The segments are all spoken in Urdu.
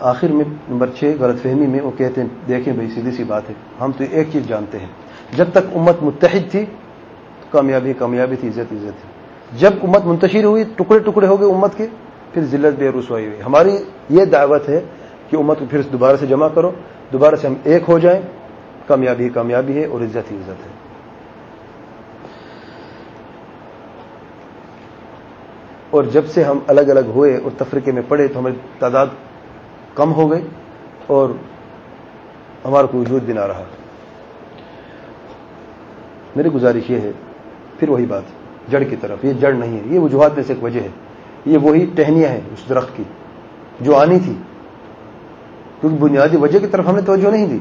آخر میں نمبر چھ، غلط فہمی میں وہ کہتے ہیں، دیکھیں بھائی، سیدھی سی بات ہے۔ ہم تو ایک چیز جانتے ہیں۔ جب تک امت متحد تھی تو کامیابی کامیابی تھی، عزت عزت تھی۔ جب امت منتشر ہوئی، ٹکڑے ٹکڑے ہو گئے امت کے، پھر ذلت بے رسوائی ہوئی۔ ہماری یہ دعوت ہے کہ امت کو پھر دوبارہ سے جمع کرو، دوبارہ سے ہم ایک ہو جائیں۔ کامیابی کامیابی ہے اور عزت ہی عزت ہے۔ اور جب سے ہم الگ الگ ہوئے اور تفریقے میں پڑے، تو ہماری تعداد کم ہو گئی اور ہمارا کوئی وجود بھی نہ رہا۔ میری گزارش یہ ہے، پھر وہی بات، جڑ کی طرف، یہ جڑ نہیں ہے، یہ وجوہات میں سے ایک وجہ ہے۔ یہ وہی ٹہنیاں ہیں اس درخت کی، جو آنی تھی۔ کیونکہ بنیادی وجہ کی طرف ہم نے توجہ نہیں دی۔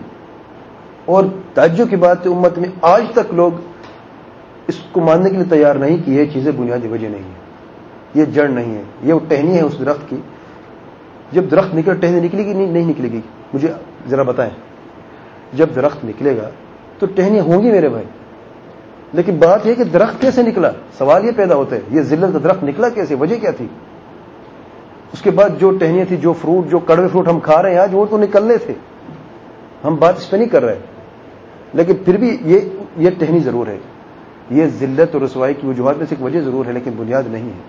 اور تعجب کی بات امت میں آج تک لوگ اس کو ماننے کے لیے تیار نہیں کہ یہ چیزیں بنیادی وجہ نہیں ہیں۔ یہ جڑ نہیں ہے یہ وہ ٹہنی ہے اس درخت کی جب درخت نکلے ٹہنی نکلے گی، نہیں نکلے گی۔ مجھے ذرا بتائیں۔ جب درخت نکلے گا تو ٹہنیاں ہوں گی میرے بھائی۔ لیکن بات یہ کہ درخت کیسے نکلا؟ سوال یہ پیدا ہوتا ہے، یہ ذلت کا درخت نکلا کیسے؟ وجہ کیا تھی؟ اس کے بعد جو ٹہنیاں تھی جو فروٹ جو کڑوے فروٹ ہم کھا رہے ہیں، آج وہ تو نکلنے تھے۔ ہم بات اس پہ نہیں کر رہے۔ لیکن پھر بھی یہ یہ ٹہنی ضرور ہے۔ یہ ذلت اور رسوائی کی وجوہات میں سے ایک وجہ ضرور ہے، لیکن بنیاد نہیں ہے۔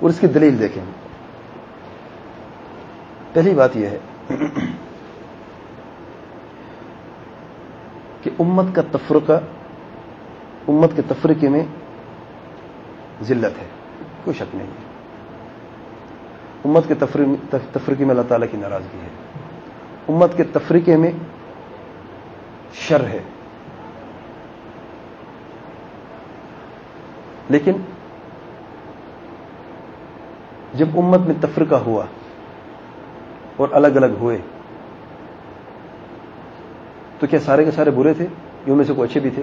اور اس کی دلیل دیکھیں۔ پہلی بات یہ ہے کہ امت کا تفرقہ، امت کے تفریقے میں ذلت ہے، کوئی شک نہیں ہے۔ امت کے تفریقے میں اللہ تعالیٰ کی ناراضگی ہے۔ امت کے تفریقے میں شر ہے۔ لیکن جب امت میں تفرقہ ہوا اور الگ الگ ہوئے۔ تو کیا سارے کے سارے برے تھے؟ ان میں سے کوئی اچھے بھی تھے؟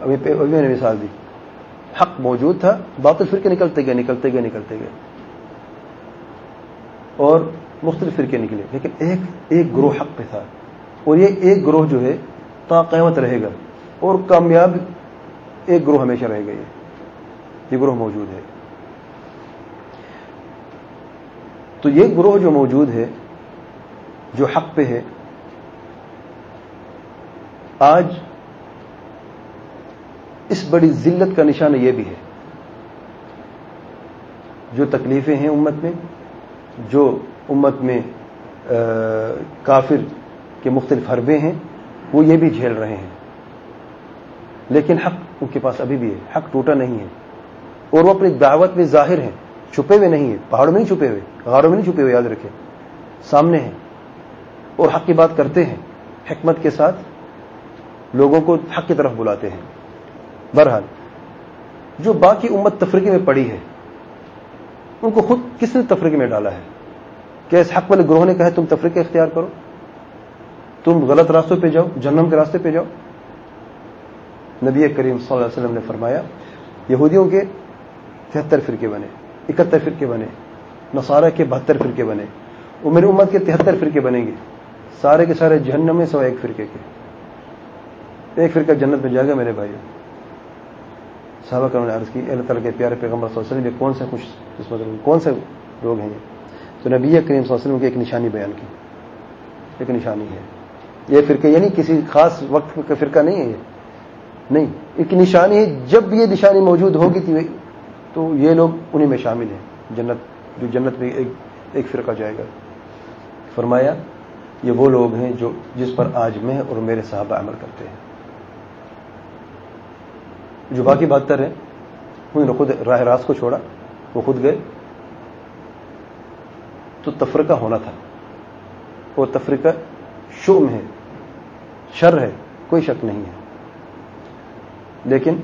ابھی میں نے مثال دی۔ حق موجود تھا، باطل فرقے نکلتے گئے نکلتے گئے نکلتے گئے۔ اور مختلف فرقے نکلے، لیکن ایک ایک گروہ حق پہ تھا۔ اور یہ ایک گروہ جو ہے، تا قیمت رہے گا۔ اور کامیاب ایک گروہ ہمیشہ رہے گا یہ یہ گروہ موجود ہے۔ تو یہ گروہ جو موجود ہے، جو حق پہ ہے، آج اس بڑی ذلت کا نشان یہ بھی ہے۔ جو تکلیفیں ہیں امت میں، جو امت میں کافر کے مختلف حربے ہیں، وہ یہ بھی جھیل رہے ہیں۔ لیکن حق ان کے پاس ابھی بھی ہے، حق ٹوٹا نہیں ہے۔ اور وہ اپنی دعوت میں ظاہر ہیں۔ چھپے ہوئے نہیں ہیں، پہاڑوں میں نہیں چھپے ہوئے، غاروں میں نہیں چھپے ہوئے، یاد رکھیں۔ سامنے ہیں۔ اور حق کی بات کرتے ہیں، حکمت کے ساتھ لوگوں کو حق کی طرف بلاتے ہیں۔ بہرحال، جو باقی امت تفریقے میں پڑی ہے، ان کو خود کس نے تفریقے میں ڈالا ہے؟ کہ اس حق والے گروہ نے کہا تم تفریقے اختیار کرو؟ تم غلط راستوں پہ جاؤ جنم کے راستے پہ جاؤ۔ نبی کریم صلی اللہ علیہ وسلم نے فرمایا، یہودیوں کے تہتر فرقے بنے۔ اکہتر فرقے بنے، نصارہ کے بہتر فرقے بنے وہ میری امت کے تہتر فرقے بنیں گے، سارے کے سارے جہنم میں سو ایک فرقے کے۔ ایک فرقہ جنت میں جائے گا میرے بھائی صحابہ کروں نے عرض کی اللہ تعالیٰ کے پیارے پیغمبر صلی اللہ علیہ وسلم، یہ کون سے خوش کون سے لوگ ہیں یہ؟ تو نبی کریم صلی اللہ علیہ وسلم کی ایک نشانی بیان کی۔ ایک نشانی ہے۔ یہ فرقہ یعنی کسی خاص وقت کا فرقہ نہیں ہے یہ۔ نہیں، ایک نشانی ہے، جب یہ نشانی موجود ہوگی تھی تو یہ لوگ انہیں میں شامل ہیں۔ جنت، جو جنت میں ایک ایک فرقہ جائے گا۔ فرمایا، یہ وہ لوگ ہیں جو جس پر آج میں اور میرے صحابہ عمل کرتے ہیں۔ جو باقی بہتر ہے انہوں نے خود راہ راست کو چھوڑا، وہ خود گئے۔ تو تفرقہ ہونا تھا۔ وہ تفریقہ شوم ہے، شر ہے، کوئی شک نہیں ہے۔ لیکن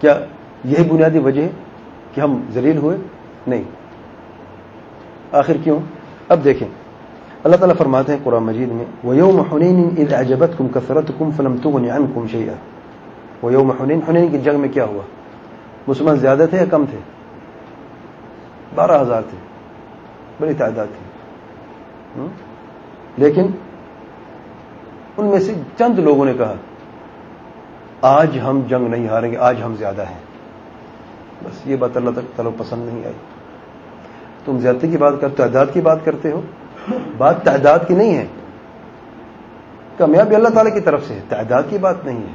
کیا یہی بنیادی وجہ ہے کہ ہم ذلیل ہوئے؟ نہیں۔ آخر کیوں؟ اب دیکھیں۔ اللہ تعالیٰ فرماتے ہیں قرآن مجید میں وہ یوم حنین اجبت کم کثرت کم فلم تو کم شیا وہ یوم حنین حنین کی جنگ میں کیا ہوا؟ مسلمان زیادہ تھے یا کم تھے؟ بارہ ہزار تھے۔ بڑی تعداد تھی۔ لیکن ان میں سے چند لوگوں نے کہا آج ہم جنگ نہیں ہاریں گے، آج ہم زیادہ ہیں۔ بس یہ بات اللہ تک تعلق پسند نہیں آئی۔ تم زیادتی کی بات کرتے تعداد کی بات کرتے ہو۔ بات تعداد کی نہیں ہے۔ کامیابی اللہ تعالی کی طرف سے ہے۔ تعداد کی بات نہیں ہے۔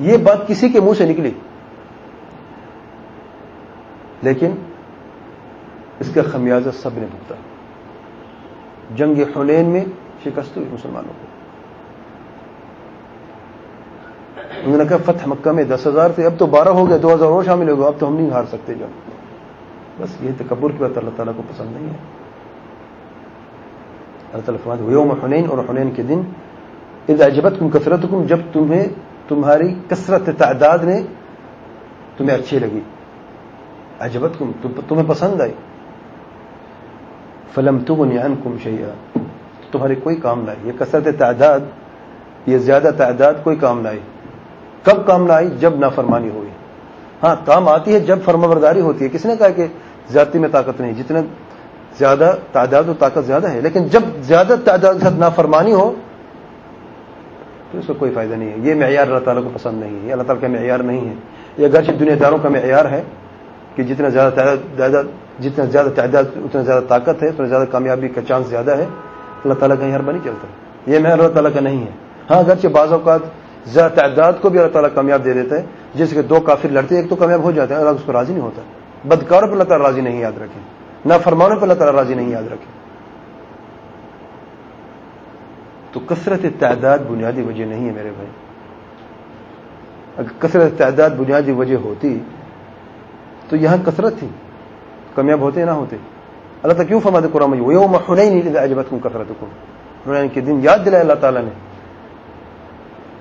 یہ بات کسی کے منہ سے نکلی۔ لیکن اس کا خمیازہ سب نے بھگتا۔ جنگ حنین میں شکست ہوئی مسلمانوں کو۔ انہوں نے کہا فتح مکہ میں دس ہزار تھے، اب تو بارہ ہو گئے، دو ہزار اور شامل ہو گئے، اب تو ہم نہیں ہار سکتے جو۔ بس یہ تکبر کی بات اللہ تعالیٰ کو پسند نہیں ہے۔ اللہ تعالیٰ فرماتے یوم حنین اور حنین کے دن اذا عجبت کم کثرت جب تمہیں تمہاری کثرت تعداد نے تمہیں اچھی لگی۔ عجبت کم تمہیں پسند آئی۔ فلم تغنی عنکم شیئا۔ تمہارے کوئی کام نہ آئی۔ یہ کثرت تعداد، یہ زیادہ تعداد کوئی کام نہ آئی۔ کب کام نہ آئی؟ جب نافرمانی ہوئی۔ ہاں کام آتی ہے جب فرمبرداری ہوتی ہے۔ کس نے کہا کہ زیادتی میں طاقت نہیں؟ جتنے زیادہ تعداد و طاقت زیادہ ہے، لیکن جب زیادہ تعداد کے ساتھ نافرمانی ہو، تو اس کا کوئی فائدہ نہیں ہے۔ یہ معیار اللہ تعالیٰ کو پسند نہیں ہے۔ یہ اللہ تعالیٰ کا معیار نہیں ہے۔ یہ اگرچہ دنیا داروں کا معیار ہے کہ جتنا زیادہ تعداد جتنا زیادہ تعداد، اتنا زیادہ طاقت ہے، اتنا زیادہ کامیابی کا چانس زیادہ ہے، اللہ تعالیٰ کا یہاں نہیں چلتا۔ یہ معیار اللہ تعالیٰ کا نہیں ہے۔ ہاں اگرچہ بعض اوقات زیادہ تعداد کو بھی اللہ تعالیٰ کامیاب دے دیتا ہے جس کے دو کافر لڑتے ایک تو کامیاب ہو جاتے ہیں، اللہ اس کو راضی نہیں ہوتا۔ بدکاروں پر اللہ تعالیٰ راضی نہیں یاد رکھے نہ فرمانوں پر اللہ تعالیٰ راضی نہیں یاد رکھے تو کثرت تعداد بنیادی وجہ نہیں ہے میرے بھائی۔ اگر کثرت تعداد بنیادی وجہ ہوتی، تو یہاں کثرت تھی۔ کامیاب ہوتے نہ ہوتے۔ اللہ تعالیٰ کیوں فرماتے قرآن نہیں عجبت کثرت کو کے دن یاد دلائے اللہ تعالیٰ نے۔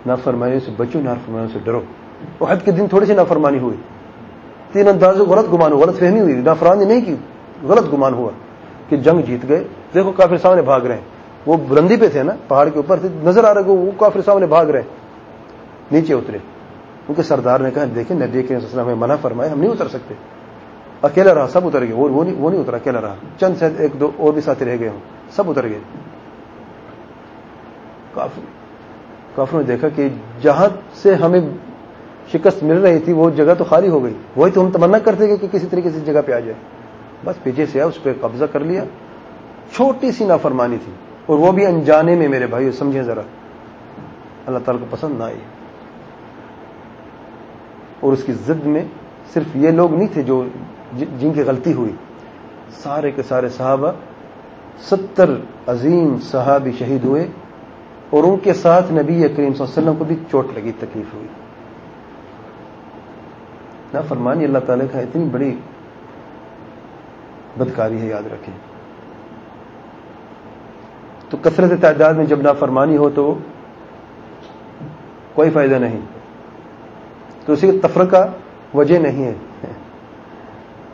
نافرمانی سے بچو، نافرمانی سے ڈرو۔ عہد کے دن تھوڑی سی نافرمانی ہوئی۔ تین اندازوں غلط گمان ہوا غلط فہمی ہوئی۔ نافرمانی نہیں کی، غلط گمان ہوا کہ جنگ جیت گئے۔ دیکھو کافر سامنے بھاگ رہے ہیں۔ وہ بلندی پہ تھے نا، پہاڑ کے اوپر تھے، نظر آ رہے وہ کافر سامنے بھاگ رہے نیچے اترے۔ ان کے سردار نے کہا، دیکھیں نہ دیکھیں ہمیں منع فرمائے ہم نہیں اتر سکتے۔ اکیلا رہا، سب اتر گئے۔ وہ نہیں وہ نہیں اترا، اکیلا رہا۔ چند شاید ایک دو اور بھی ساتھی رہ گئے ہوں، سب اتر گئے۔ کافی کافروں نے دیکھا کہ جہاں سے ہمیں شکست مل رہی تھی وہ جگہ تو خالی ہو گئی۔ وہی تو ہم تمنا کرتے کہ کسی طریقے سے جگہ پہ آ جائے۔ بس پیچھے سے آیا اس پہ قبضہ کر لیا۔ چھوٹی سی نافرمانی تھی۔ اور وہ بھی انجانے میں، میرے بھائی سمجھیں ذرا۔ اللہ تعالی کو پسند نہ آئی۔ اور اس کی زد میں صرف یہ لوگ نہیں تھے جو جن کی غلطی ہوئی۔ سارے کے سارے صحابہ، ستر عظیم صحابی شہید ہوئے۔ اور ان کے ساتھ نبی کریم صلی اللہ علیہ وسلم کو بھی چوٹ لگی، تکلیف ہوئی۔ نہ فرمانی اللہ تعالی کا اتنی بڑی بدکاری ہے، یاد رکھیں۔ تو کثرت تعداد میں جب نافرمانی ہو تو کوئی فائدہ نہیں۔ تو اسی تفرقہ وجہ نہیں ہے۔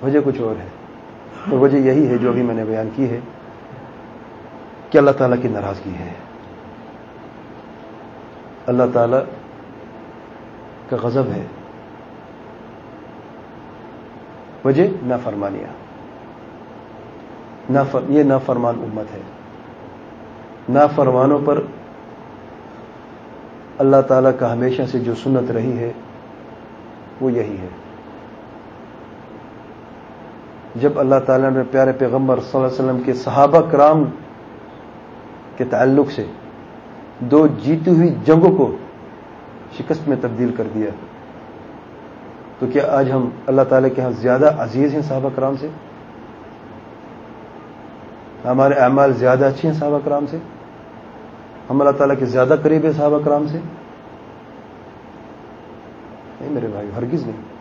وجہ کچھ اور ہے۔ تو وجہ یہی ہے جو ابھی میں نے بیان کی ہے کہ اللہ تعالیٰ کی ناراضگی ہے۔ اللہ تعالی کا غضب ہے۔ وجہ نافرمانیاں یہ نافرمان امت ہے۔ نافرمانوں پر اللہ تعالی کا ہمیشہ سے جو سنت رہی ہے، وہ یہی ہے۔ جب اللہ تعالیٰ نے پیارے پیغمبر صلی اللہ علیہ وسلم کے صحابہ کرام کے تعلق سے دو جیتی ہوئی جنگوں کو شکست میں تبدیل کر دیا۔ تو کیا آج ہم اللہ تعالی کے ہاں زیادہ عزیز ہیں صحابہ کرام سے؟ ہمارے اعمال زیادہ اچھے ہیں صحابہ کرام سے؟ ہم اللہ تعالیٰ کے زیادہ قریب ہیں صحابہ کرام سے؟ نہیں میرے بھائی، ہرگز نہیں۔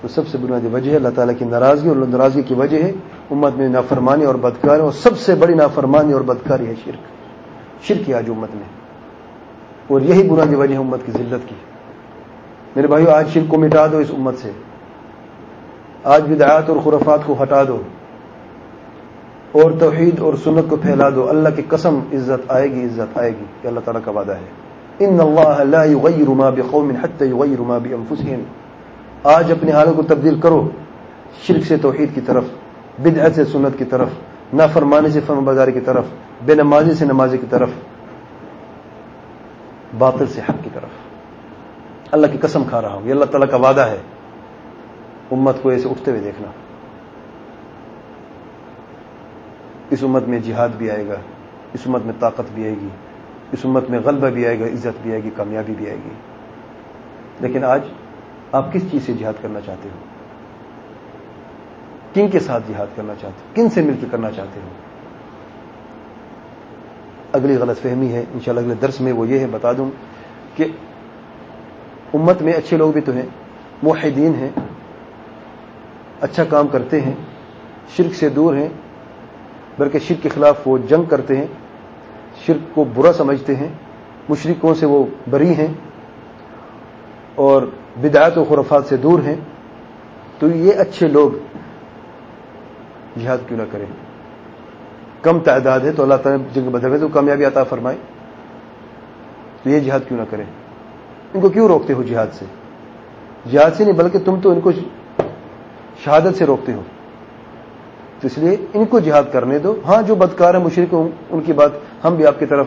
تو سب سے بنیادی وجہ ہے اللہ تعالیٰ کی ناراضگی اور ناراضگی کی وجہ ہے امت میں نافرمانی اور بدکاری اور سب سے بڑی نافرمانی اور بدکاری ہے شرک۔ شرک کی آج امت میں۔ اور یہی بنیادی وجہ ہے امت کی ذلت کی۔ میرے بھائیو، آج شرک کو مٹا دو اس امت سے۔ آج بدعات اور خرفات کو ہٹا دو۔ اور توحید اور سنت کو پھیلا دو۔ اللہ کی قسم عزت آئے گی، عزت آئے گی۔ یہ اللہ تعالیٰ کا وعدہ ہے۔ ان اللہ لا يغير ما بقوم حتى يغير ما بانفسهم آج اپنی حالت کو تبدیل کرو۔ شرک سے توحید کی طرف، بدعت سے سنت کی طرف، نافرمانی سے فرم بازاری کی طرف۔ بے نمازی سے نمازی کی طرف، باطل سے حق کی طرف۔ اللہ کی قسم کھا رہا ہوں۔ یہ اللہ تعالیٰ کا وعدہ ہے۔ امت کو ایسے اٹھتے ہوئے دیکھنا۔ اس امت میں جہاد بھی آئے گا، اس امت میں طاقت بھی آئے گی، اس امت میں غلبہ بھی آئے گا، عزت بھی آئے گی، کامیابی بھی آئے گی۔ لیکن آج آپ کس چیز سے جہاد کرنا چاہتے ہو؟ کن کے ساتھ جہاد کرنا چاہتے ہو؟ کن سے مل کے کرنا چاہتے ہو؟ اگلی غلط فہمی ہے، انشاءاللہ اگلے درس میں وہ یہ ہے، بتا دوں کہ امت میں اچھے لوگ بھی تو ہیں، موحدین ہیں اچھا کام کرتے ہیں، شرک سے دور ہیں، بلکہ شرک کے خلاف وہ جنگ کرتے ہیں، شرک کو برا سمجھتے ہیں مشرقوں سے وہ بری ہیں اور بدایت و خرفات سے دور ہیں۔ تو یہ اچھے لوگ جہاد کیوں نہ کریں؟ کم تعداد ہے تو اللہ تعالیٰ جنگ بدل میں تو کامیابی عطا فرمائے تو یہ جہاد کیوں نہ کریں؟ ان کو کیوں روکتے ہو جہاد سے؟ جہاد سے نہیں، بلکہ تم تو ان کو شہادت سے روکتے ہو۔ تو اس لیے ان کو جہاد کرنے دو۔ ہاں جو بدکار ہیں مشرق ان کی بات ہم بھی آپ کی طرف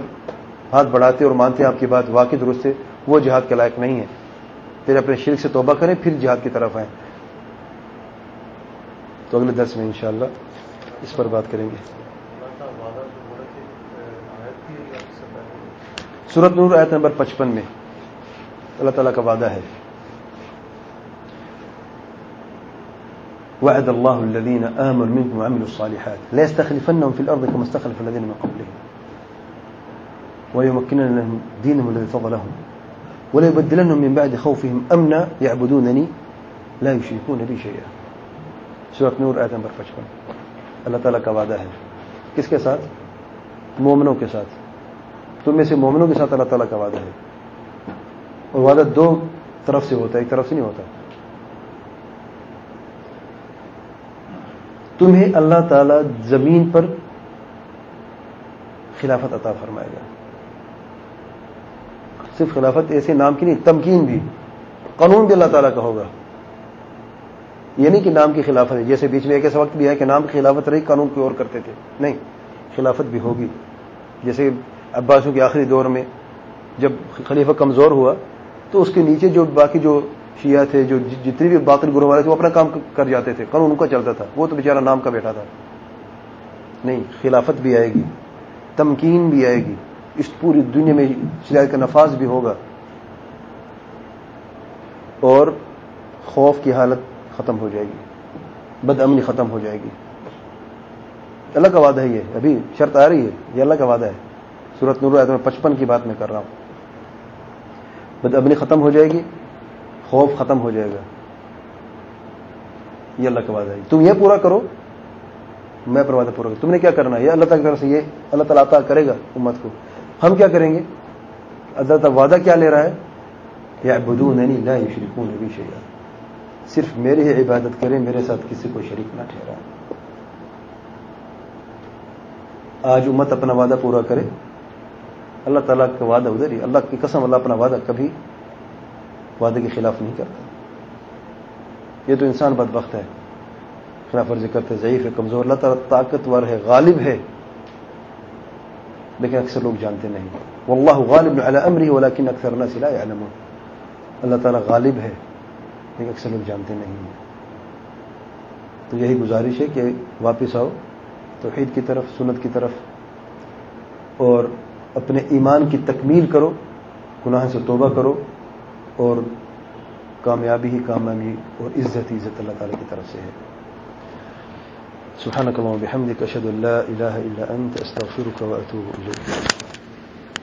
ہاتھ بڑھاتے اور مانتے ہیں، آپ کی بات واقعی درست ہے، وہ جہاد کے لائق نہیں ہے پھر اپنے شرک سے توبہ کریں، پھر جہاد کی طرف آئیں۔ تو اگلے درس میں انشاءاللہ اس پر بات کریں گے۔ سورت نور آیت نمبر پچپن میں اللہ تعالیٰ کا وعدہ ہے۔ وعد الله الذين آمنوا منكم وعملوا الصالحات۔ لا يستخلفنهم في الأرض كما استخلف الذين من قبلهم۔ ويمكنن لهم دينهم الذي فضلهم ولا يبدلنهم من بعد خوفهم أمنا يعبدونني لا يشركون بي شيئا۔ سورة نور آية نمبر 55 اللہ تعالیٰ کا وعدہ ہے۔ کس کے ساتھ؟ مومنوں کے ساتھ۔ تم میں سے مومنوں کے ساتھ اللہ تعالیٰ کا وعدہ ہے۔ اور وعدہ دو طرف سے ہوتا ہے، ایک طرف سے نہیں ہوتا۔ تمہیں اللہ تعالی زمین پر خلافت عطا فرمائے گا۔ صرف خلافت ایسے نام کی نہیں، تمکین بھی۔ قانون بھی اللہ تعالیٰ کا ہوگا۔ یہ نہیں کہ نام کی خلافت ہے، جیسے بیچ میں ایک ایسا وقت بھی ہے کہ نام کی خلافت رہی، قانون کوئی اور کرتے تھے۔ نہیں، خلافت بھی ہوگی۔ جیسے عباسوں کے آخری دور میں جب خلیفہ کمزور ہوا، تو اس کے نیچے جو باقی جو شیعہ تھے، جو جتنی بھی باقی گروہ والے تھے، وہ اپنا کام کر جاتے تھے۔ قانون ان کا چلتا تھا۔ وہ تو بیچارہ نام کا بیٹھا تھا۔ نہیں، خلافت بھی آئے گی، تمکین بھی آئے گی۔ اس پوری دنیا میں شریعت کا نفاذ بھی ہوگا۔ اور خوف کی حالت ختم ہو جائے گی۔ بد امنی ختم ہو جائے گی۔ اللہ کا وعدہ ہے۔ یہ ابھی شرط آ رہی ہے۔ یہ اللہ کا وعدہ ہے۔ سورت نور میں پچپن کی بات میں کر رہا ہوں۔ بد ختم ہو جائے گی، خوف ختم ہو جائے گا۔ یہ اللہ کا وعدہ ہے۔ تم یہ پورا کرو، میں پر وعدہ پورا کروں۔ تم نے کیا کرنا ہے؟ یہ اللہ تعالیٰ کی طرف سے یہ اللہ تعالیٰ عطا کرے گا امت کو۔ ہم کیا کریں گے؟ اللہ تعالیٰ وعدہ کیا لے رہا ہے؟ یا بدو نہیں لا شریکوں نے بھی صرف میری ہی عبادت کریں، میرے ساتھ کسی کو شریک نہ ٹھہرا آج امت اپنا وعدہ پورا کرے۔ اللہ تعالیٰ کا وعدہ ادھر ہی، اللہ کی قسم اللہ اپنا وعدہ کبھی وعدے کے خلاف نہیں کرتا۔ یہ تو انسان بد ہے، خلاف ورزی کرتے ضعیف ہے، کمزور، اللہ تعالیٰ طاقتور ہے، غالب ہے۔ لیکن اکثر لوگ جانتے نہیں۔ واللہ غالب علی امری، ولیکن اکثر لا يعلمون اللہ تعالیٰ غالب ہے، لیکن اکثر لوگ جانتے نہیں تو یہی گزارش ہے کہ واپس آؤ توحید کی طرف، سنت کی طرف، اور اپنے ایمان کی تکمیل کرو، گناہ سے توبہ کرو اور کامیابی ہی کامیابی اور عزت عزت اللہ تعالی کی طرف سے ہے۔ سبحانك اللهم وبحمدك اشهد ان لا اله الا انت استغفرك واتوب اليك